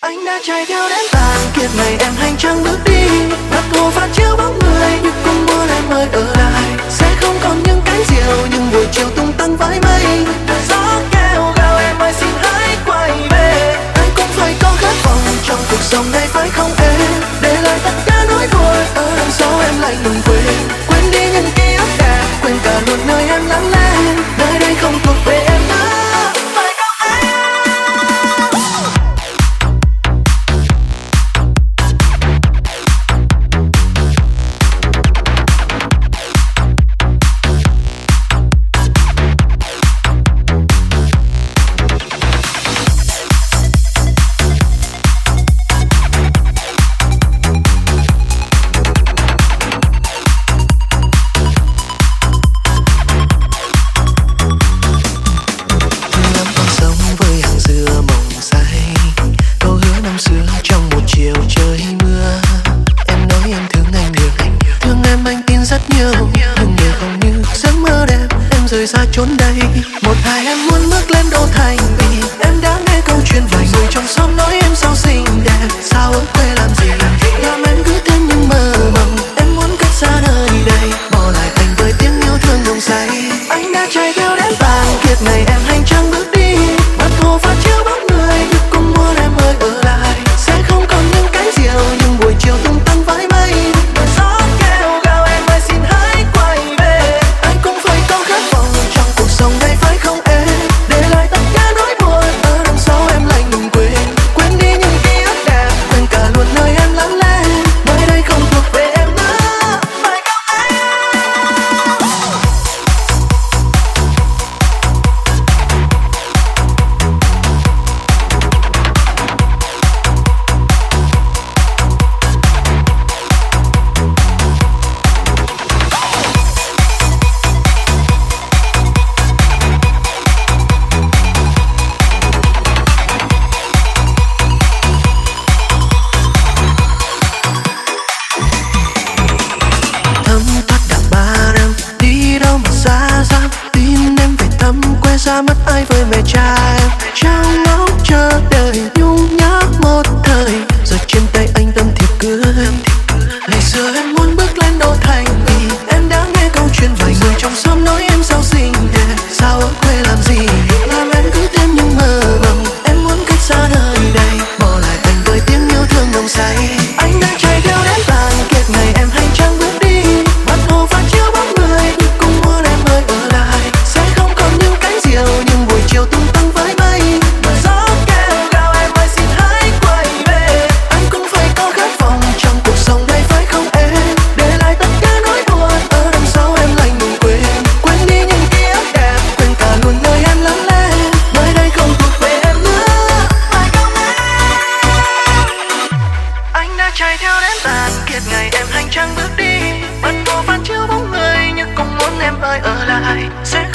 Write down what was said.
anh đã chạy theo đến tàn kiệt này em hành trang bước đi. Mắt hồ phản chiếu bóng người. Như cung mưa lên mời ơi rất nhiều. Từng ngày còn như giấc mơ đẹp em rời xa chốn đây. chạy theo đến tàn. Kiệt ngày em hành trang bước đi. Bật cô van chiếu bóng người như cùng muốn em ơi ở lại. Sẽ